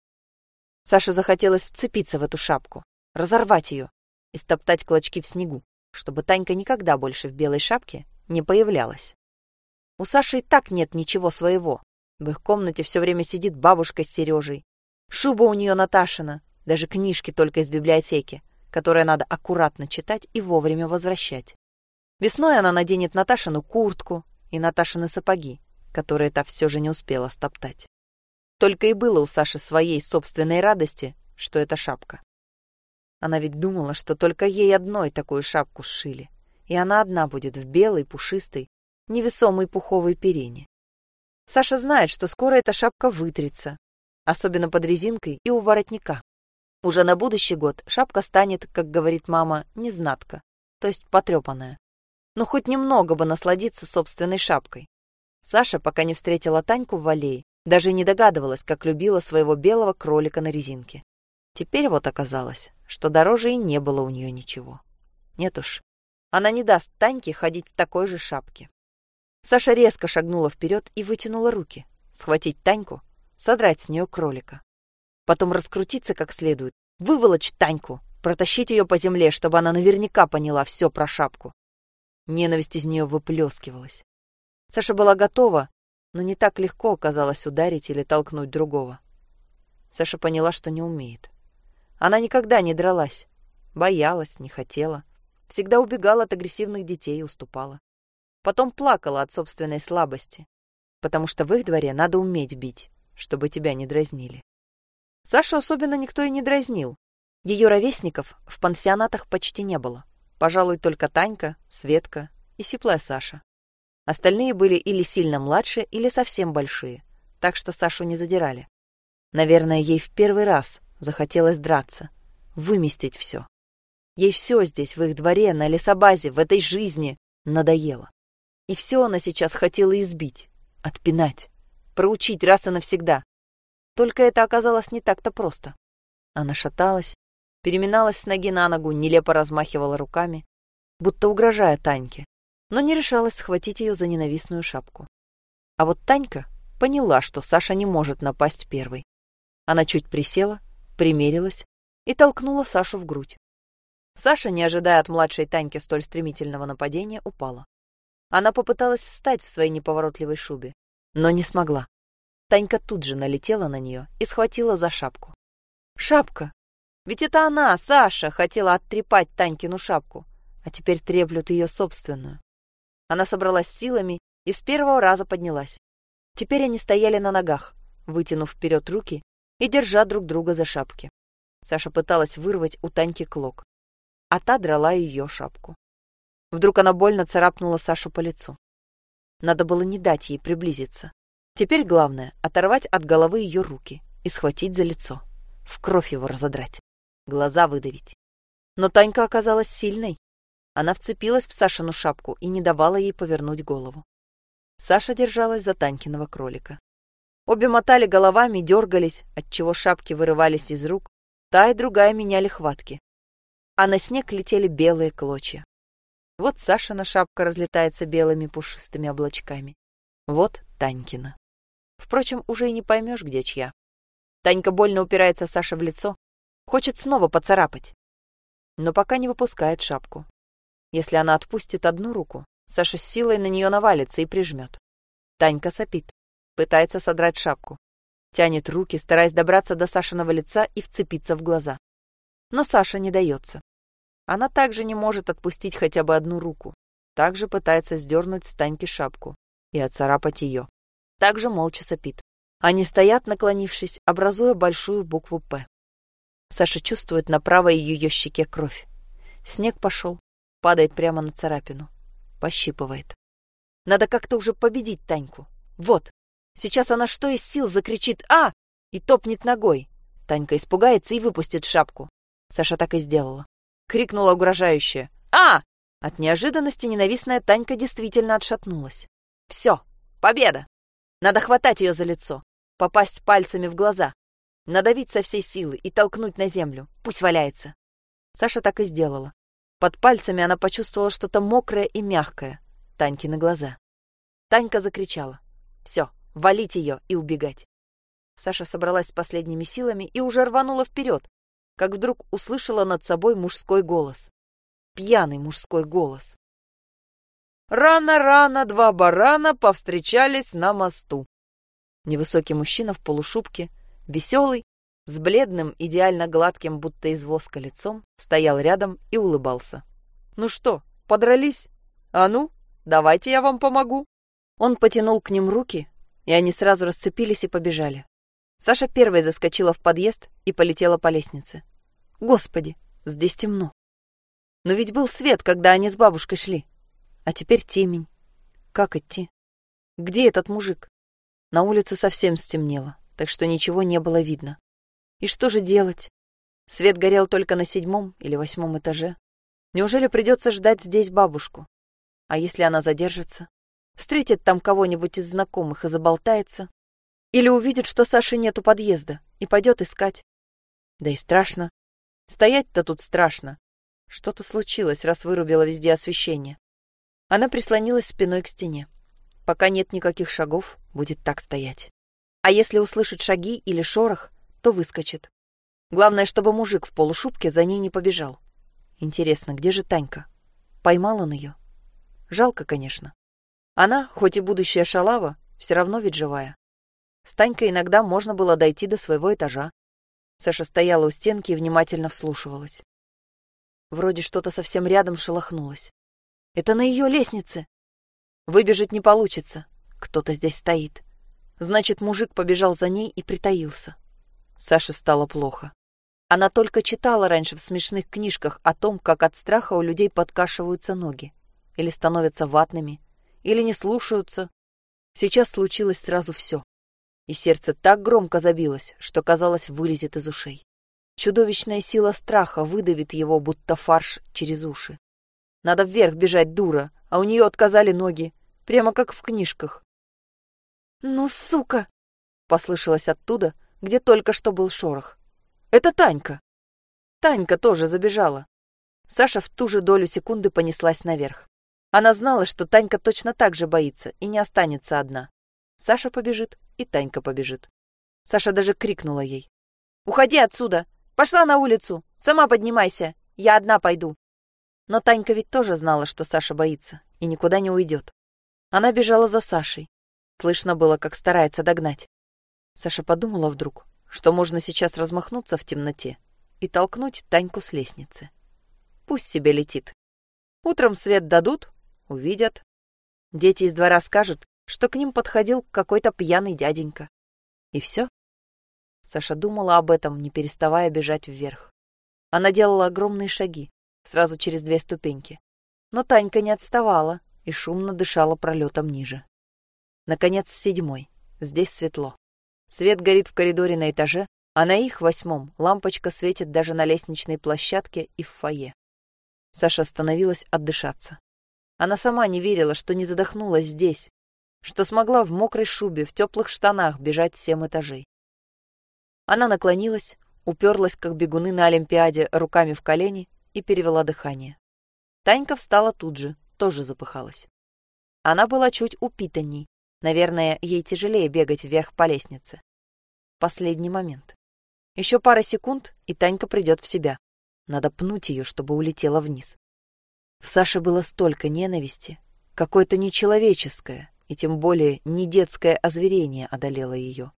Саше захотелось вцепиться в эту шапку, разорвать ее и стоптать клочки в снегу, чтобы Танька никогда больше в белой шапке не появлялась. У Саши и так нет ничего своего. В их комнате все время сидит бабушка с Сережей. Шуба у нее Наташина, даже книжки только из библиотеки, которые надо аккуратно читать и вовремя возвращать. Весной она наденет Наташину куртку и Наташины сапоги, которые та все же не успела стоптать. Только и было у Саши своей собственной радости, что это шапка. Она ведь думала, что только ей одной такую шапку сшили, и она одна будет в белой, пушистой, невесомой пуховой перине. Саша знает, что скоро эта шапка вытрется, особенно под резинкой и у воротника. Уже на будущий год шапка станет, как говорит мама, незнатка, то есть потрепанная. Но хоть немного бы насладиться собственной шапкой. Саша, пока не встретила Таньку в аллее, даже не догадывалась, как любила своего белого кролика на резинке. Теперь вот оказалось, что дороже и не было у нее ничего. Нет уж, она не даст Таньке ходить в такой же шапке. Саша резко шагнула вперед и вытянула руки. Схватить Таньку, содрать с нее кролика. Потом раскрутиться как следует, выволочь Таньку, протащить ее по земле, чтобы она наверняка поняла все про шапку. Ненависть из нее выплескивалась. Саша была готова, но не так легко оказалось ударить или толкнуть другого. Саша поняла, что не умеет. Она никогда не дралась, боялась, не хотела, всегда убегала от агрессивных детей и уступала. Потом плакала от собственной слабости, потому что в их дворе надо уметь бить, чтобы тебя не дразнили. Сашу особенно никто и не дразнил. Ее ровесников в пансионатах почти не было. Пожалуй, только Танька, Светка и Сиплая Саша. Остальные были или сильно младше, или совсем большие, так что Сашу не задирали. Наверное, ей в первый раз захотелось драться, выместить все. Ей все здесь, в их дворе, на лесобазе, в этой жизни надоело. И все она сейчас хотела избить, отпинать, проучить раз и навсегда. Только это оказалось не так-то просто. Она шаталась, переминалась с ноги на ногу, нелепо размахивала руками, будто угрожая Таньке, но не решалась схватить ее за ненавистную шапку. А вот Танька поняла, что Саша не может напасть первой. Она чуть присела, примерилась и толкнула Сашу в грудь. Саша, не ожидая от младшей Таньки столь стремительного нападения, упала. Она попыталась встать в своей неповоротливой шубе, но не смогла. Танька тут же налетела на нее и схватила за шапку. «Шапка! Ведь это она, Саша, хотела оттрепать Танькину шапку, а теперь треплют ее собственную. Она собралась силами и с первого раза поднялась. Теперь они стояли на ногах, вытянув вперед руки и держа друг друга за шапки. Саша пыталась вырвать у Таньки клок, а та драла ее шапку. Вдруг она больно царапнула Сашу по лицу. Надо было не дать ей приблизиться. Теперь главное — оторвать от головы ее руки и схватить за лицо. В кровь его разодрать. Глаза выдавить. Но Танька оказалась сильной. Она вцепилась в Сашину шапку и не давала ей повернуть голову. Саша держалась за Танькиного кролика. Обе мотали головами, дергались, отчего шапки вырывались из рук, та и другая меняли хватки. А на снег летели белые клочья. Вот Сашина шапка разлетается белыми пушистыми облачками. Вот Танькина. Впрочем, уже и не поймешь, где чья. Танька больно упирается Саше в лицо, хочет снова поцарапать, но пока не выпускает шапку. Если она отпустит одну руку, Саша с силой на нее навалится и прижмет. Танька сопит, пытается содрать шапку. Тянет руки, стараясь добраться до Сашиного лица и вцепиться в глаза. Но Саша не дается. Она также не может отпустить хотя бы одну руку. Также пытается сдернуть с Таньки шапку и отцарапать ее. Также молча сопит. Они стоят, наклонившись, образуя большую букву «П». Саша чувствует на правой ее щеке кровь. Снег пошел, падает прямо на царапину. Пощипывает. Надо как-то уже победить Таньку. Вот. Сейчас она что из сил закричит «А!» и топнет ногой. Танька испугается и выпустит шапку. Саша так и сделала. Крикнула угрожающе «А!» От неожиданности ненавистная Танька действительно отшатнулась. Все, победа! Надо хватать ее за лицо, попасть пальцами в глаза, надавить со всей силы и толкнуть на землю. Пусть валяется. Саша так и сделала. Под пальцами она почувствовала что-то мокрое и мягкое. Танькины глаза. Танька закричала. «Все, валить ее и убегать!» Саша собралась с последними силами и уже рванула вперед, как вдруг услышала над собой мужской голос. Пьяный мужской голос. Рано-рано два барана повстречались на мосту. Невысокий мужчина в полушубке, веселый, с бледным, идеально гладким, будто из воска лицом, стоял рядом и улыбался. «Ну что, подрались? А ну, давайте я вам помогу!» Он потянул к ним руки, и они сразу расцепились и побежали. Саша первой заскочила в подъезд и полетела по лестнице. Господи, здесь темно. Но ведь был свет, когда они с бабушкой шли. А теперь темень. Как идти? Где этот мужик? На улице совсем стемнело, так что ничего не было видно. И что же делать? Свет горел только на седьмом или восьмом этаже. Неужели придется ждать здесь бабушку? А если она задержится? Встретит там кого-нибудь из знакомых и заболтается? Или увидит, что Саши нет у подъезда, и пойдет искать? Да и страшно. Стоять-то тут страшно. Что-то случилось, раз вырубила везде освещение. Она прислонилась спиной к стене. Пока нет никаких шагов, будет так стоять. А если услышит шаги или шорох, то выскочит. Главное, чтобы мужик в полушубке за ней не побежал. Интересно, где же Танька? Поймал он ее? Жалко, конечно. Она, хоть и будущая шалава, все равно ведь живая. С Танькой иногда можно было дойти до своего этажа. Саша стояла у стенки и внимательно вслушивалась. Вроде что-то совсем рядом шелохнулось. Это на ее лестнице. Выбежать не получится. Кто-то здесь стоит. Значит, мужик побежал за ней и притаился. Саше стало плохо. Она только читала раньше в смешных книжках о том, как от страха у людей подкашиваются ноги, или становятся ватными, или не слушаются. Сейчас случилось сразу все. И сердце так громко забилось, что, казалось, вылезет из ушей. Чудовищная сила страха выдавит его, будто фарш, через уши. Надо вверх бежать, дура, а у нее отказали ноги, прямо как в книжках. «Ну, сука!» — послышалось оттуда, где только что был шорох. «Это Танька!» Танька тоже забежала. Саша в ту же долю секунды понеслась наверх. Она знала, что Танька точно так же боится и не останется одна. Саша побежит, и Танька побежит. Саша даже крикнула ей. «Уходи отсюда! Пошла на улицу! Сама поднимайся! Я одна пойду!» Но Танька ведь тоже знала, что Саша боится и никуда не уйдет. Она бежала за Сашей. Слышно было, как старается догнать. Саша подумала вдруг, что можно сейчас размахнуться в темноте и толкнуть Таньку с лестницы. Пусть себе летит. Утром свет дадут, увидят. Дети из двора скажут, что к ним подходил какой-то пьяный дяденька. И все. Саша думала об этом, не переставая бежать вверх. Она делала огромные шаги, сразу через две ступеньки. Но Танька не отставала и шумно дышала пролетом ниже. Наконец, седьмой. Здесь светло. Свет горит в коридоре на этаже, а на их восьмом лампочка светит даже на лестничной площадке и в фойе. Саша остановилась отдышаться. Она сама не верила, что не задохнулась здесь, что смогла в мокрой шубе, в теплых штанах бежать семь этажей. Она наклонилась, уперлась, как бегуны на Олимпиаде, руками в колени и перевела дыхание. Танька встала тут же, тоже запыхалась. Она была чуть упитанней. Наверное, ей тяжелее бегать вверх по лестнице. Последний момент. Еще пара секунд, и Танька придет в себя. Надо пнуть ее, чтобы улетела вниз. В Саше было столько ненависти, какое-то нечеловеческое, и тем более не детское озверение одолело ее.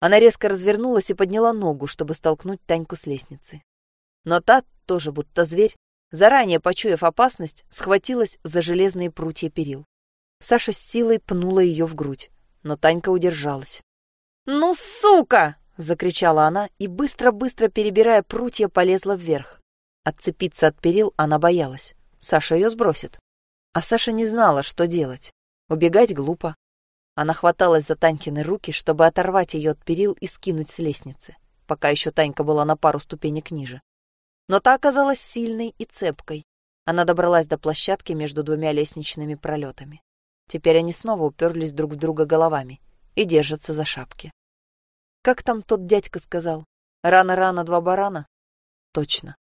Она резко развернулась и подняла ногу, чтобы столкнуть Таньку с лестницы. Но та, тоже будто зверь, заранее почуяв опасность, схватилась за железные прутья перил. Саша с силой пнула ее в грудь, но Танька удержалась. «Ну, сука!» — закричала она и, быстро-быстро перебирая прутья, полезла вверх. Отцепиться от перил она боялась. Саша ее сбросит. А Саша не знала, что делать. Убегать глупо. Она хваталась за Танькины руки, чтобы оторвать ее от перил и скинуть с лестницы, пока еще Танька была на пару ступенек ниже но та оказалась сильной и цепкой. Она добралась до площадки между двумя лестничными пролетами. Теперь они снова уперлись друг в друга головами и держатся за шапки. Как там тот дядька сказал? Рано-рано два барана? Точно.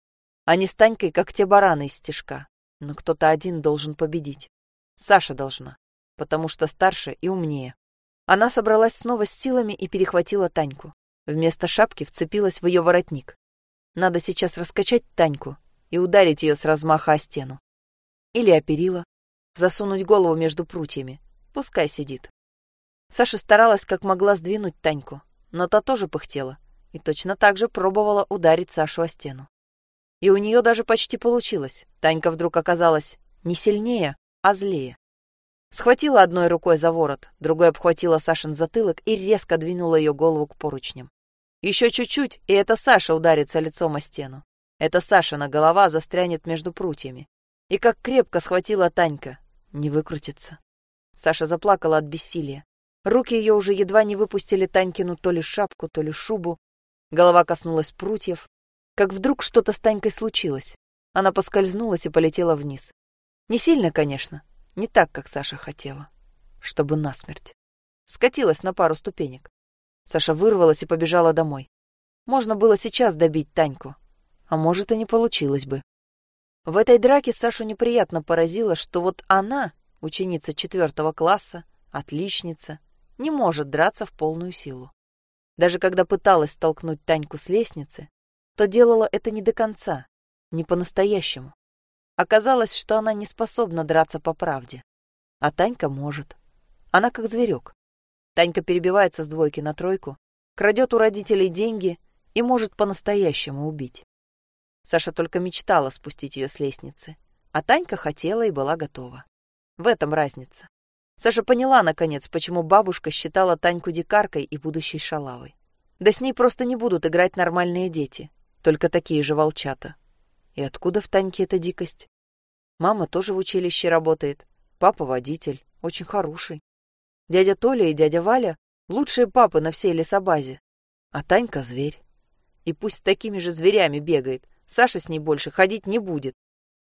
Они с Танькой, как те бараны из стежка. Но кто-то один должен победить. Саша должна, потому что старше и умнее. Она собралась снова с силами и перехватила Таньку. Вместо шапки вцепилась в ее воротник. Надо сейчас раскачать Таньку и ударить ее с размаха о стену. Или о перила, засунуть голову между прутьями. Пускай сидит. Саша старалась как могла сдвинуть Таньку, но та тоже пыхтела и точно так же пробовала ударить Сашу о стену. И у нее даже почти получилось. Танька вдруг оказалась не сильнее, а злее. Схватила одной рукой за ворот, другой обхватила Сашин затылок и резко двинула ее голову к поручням. Еще чуть-чуть, и это Саша ударится лицом о стену. Это Сашина голова застрянет между прутьями. И как крепко схватила Танька. Не выкрутится. Саша заплакала от бессилия. Руки ее уже едва не выпустили Танькину то ли шапку, то ли шубу. Голова коснулась прутьев. Как вдруг что-то с Танькой случилось. Она поскользнулась и полетела вниз. Не сильно, конечно. Не так, как Саша хотела. Чтобы насмерть. Скатилась на пару ступенек. Саша вырвалась и побежала домой. Можно было сейчас добить Таньку. А может, и не получилось бы. В этой драке Сашу неприятно поразило, что вот она, ученица четвертого класса, отличница, не может драться в полную силу. Даже когда пыталась столкнуть Таньку с лестницы, то делала это не до конца, не по-настоящему. Оказалось, что она не способна драться по правде. А Танька может. Она как зверек. Танька перебивается с двойки на тройку, крадет у родителей деньги и может по-настоящему убить. Саша только мечтала спустить ее с лестницы, а Танька хотела и была готова. В этом разница. Саша поняла, наконец, почему бабушка считала Таньку дикаркой и будущей шалавой. Да с ней просто не будут играть нормальные дети, только такие же волчата. И откуда в Таньке эта дикость? Мама тоже в училище работает, папа водитель, очень хороший. Дядя Толя и дядя Валя — лучшие папы на всей лесобазе. А Танька — зверь. И пусть с такими же зверями бегает, Саша с ней больше ходить не будет.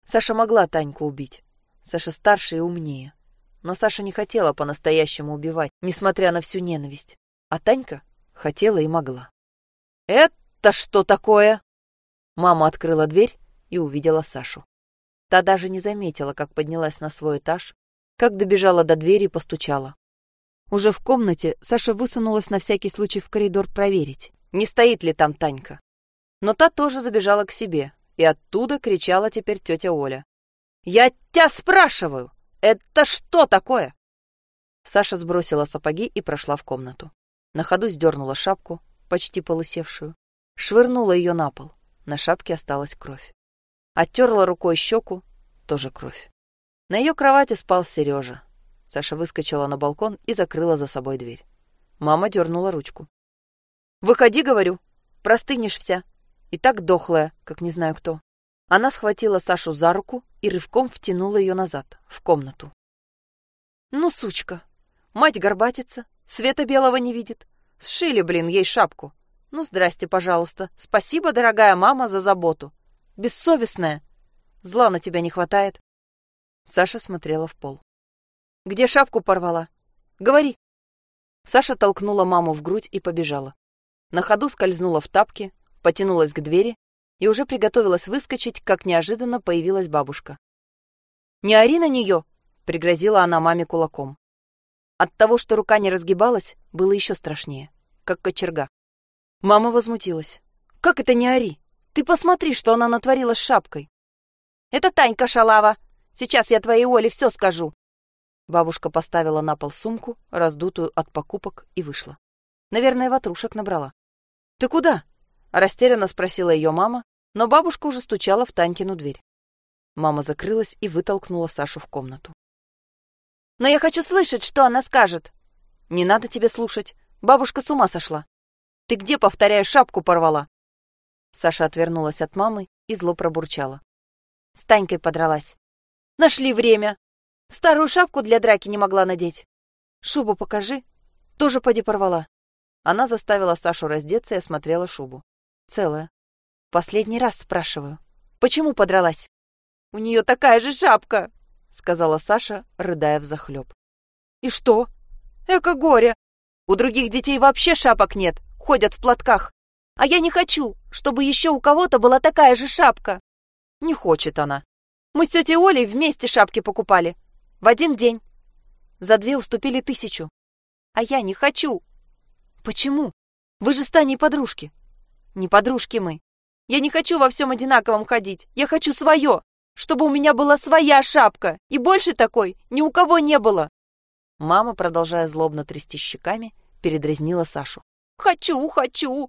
Саша могла Таньку убить. Саша старше и умнее. Но Саша не хотела по-настоящему убивать, несмотря на всю ненависть. А Танька хотела и могла. «Это что такое?» Мама открыла дверь и увидела Сашу. Та даже не заметила, как поднялась на свой этаж, как добежала до двери и постучала. Уже в комнате Саша высунулась на всякий случай в коридор проверить, не стоит ли там Танька. Но та тоже забежала к себе, и оттуда кричала теперь тетя Оля. «Я тебя спрашиваю! Это что такое?» Саша сбросила сапоги и прошла в комнату. На ходу сдернула шапку, почти полысевшую, швырнула ее на пол. На шапке осталась кровь. Оттерла рукой щеку, тоже кровь. На ее кровати спал Сережа, Саша выскочила на балкон и закрыла за собой дверь. Мама дернула ручку. «Выходи, — говорю, — простынешь вся. И так дохлая, как не знаю кто». Она схватила Сашу за руку и рывком втянула ее назад, в комнату. «Ну, сучка! Мать горбатится, света белого не видит. Сшили, блин, ей шапку. Ну, здрасте, пожалуйста. Спасибо, дорогая мама, за заботу. Бессовестная. Зла на тебя не хватает». Саша смотрела в пол. Где шапку порвала? Говори. Саша толкнула маму в грудь и побежала. На ходу скользнула в тапки, потянулась к двери и уже приготовилась выскочить, как неожиданно появилась бабушка. «Не ори на нее!» — пригрозила она маме кулаком. От того, что рука не разгибалась, было еще страшнее, как кочерга. Мама возмутилась. «Как это не ори? Ты посмотри, что она натворила с шапкой!» «Это Танька шалава! Сейчас я твоей Оле все скажу!» Бабушка поставила на пол сумку, раздутую от покупок, и вышла. Наверное, ватрушек набрала. «Ты куда?» — растерянно спросила ее мама, но бабушка уже стучала в Танькину дверь. Мама закрылась и вытолкнула Сашу в комнату. «Но я хочу слышать, что она скажет!» «Не надо тебе слушать. Бабушка с ума сошла. Ты где, повторяю, шапку порвала?» Саша отвернулась от мамы и зло пробурчала. С Танькой подралась. «Нашли время!» Старую шапку для драки не могла надеть. Шубу покажи. Тоже поди порвала. Она заставила Сашу раздеться и осмотрела шубу. Целая. Последний раз спрашиваю. Почему подралась? У нее такая же шапка, сказала Саша, рыдая взахлеб. И что? Эко горе. У других детей вообще шапок нет, ходят в платках. А я не хочу, чтобы еще у кого-то была такая же шапка. Не хочет она. Мы с тетей Олей вместе шапки покупали. В один день. За две уступили тысячу. А я не хочу. Почему? Вы же с Таней подружки. Не подружки мы. Я не хочу во всем одинаковом ходить. Я хочу свое. Чтобы у меня была своя шапка. И больше такой ни у кого не было. Мама, продолжая злобно трясти щеками, передразнила Сашу. «Хочу, хочу!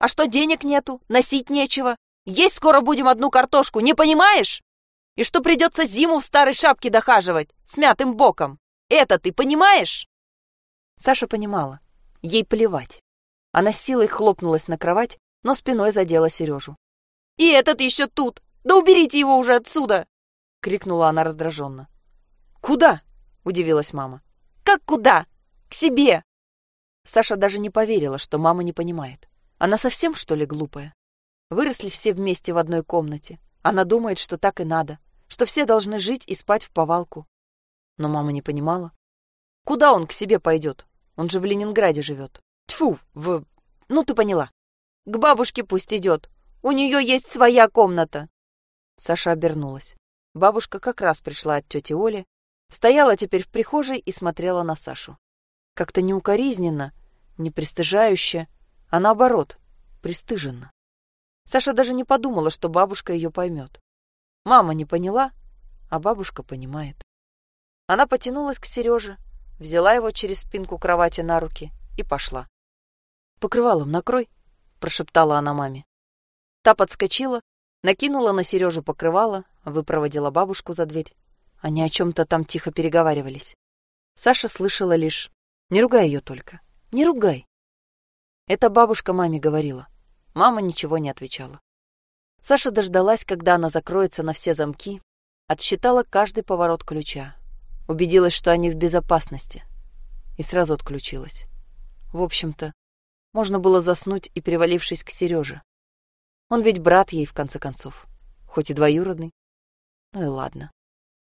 А что денег нету? Носить нечего? Есть скоро будем одну картошку, не понимаешь?» и что придется зиму в старой шапке дохаживать, с мятым боком. Это ты понимаешь?» Саша понимала. Ей плевать. Она силой хлопнулась на кровать, но спиной задела Сережу. «И этот еще тут! Да уберите его уже отсюда!» — крикнула она раздраженно. «Куда?» — удивилась мама. «Как куда? К себе!» Саша даже не поверила, что мама не понимает. Она совсем, что ли, глупая? Выросли все вместе в одной комнате. Она думает, что так и надо, что все должны жить и спать в повалку. Но мама не понимала. Куда он к себе пойдет? Он же в Ленинграде живет. Тьфу, в... Ну, ты поняла. К бабушке пусть идет. У нее есть своя комната. Саша обернулась. Бабушка как раз пришла от тети Оли, стояла теперь в прихожей и смотрела на Сашу. Как-то неукоризненно, не пристыжающе, а наоборот, пристыженно. Саша даже не подумала, что бабушка ее поймет. Мама не поняла, а бабушка понимает. Она потянулась к Сереже, взяла его через спинку кровати на руки и пошла. «Покрывалом накрой», — прошептала она маме. Та подскочила, накинула на Сережу покрывало, выпроводила бабушку за дверь. Они о чем-то там тихо переговаривались. Саша слышала лишь «Не ругай ее только, не ругай». Это бабушка маме говорила. Мама ничего не отвечала. Саша дождалась, когда она закроется на все замки, отсчитала каждый поворот ключа, убедилась, что они в безопасности, и сразу отключилась. В общем-то, можно было заснуть и привалившись к Сереже. Он ведь брат ей, в конце концов, хоть и двоюродный. Ну и ладно.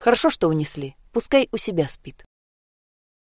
Хорошо, что унесли, пускай у себя спит.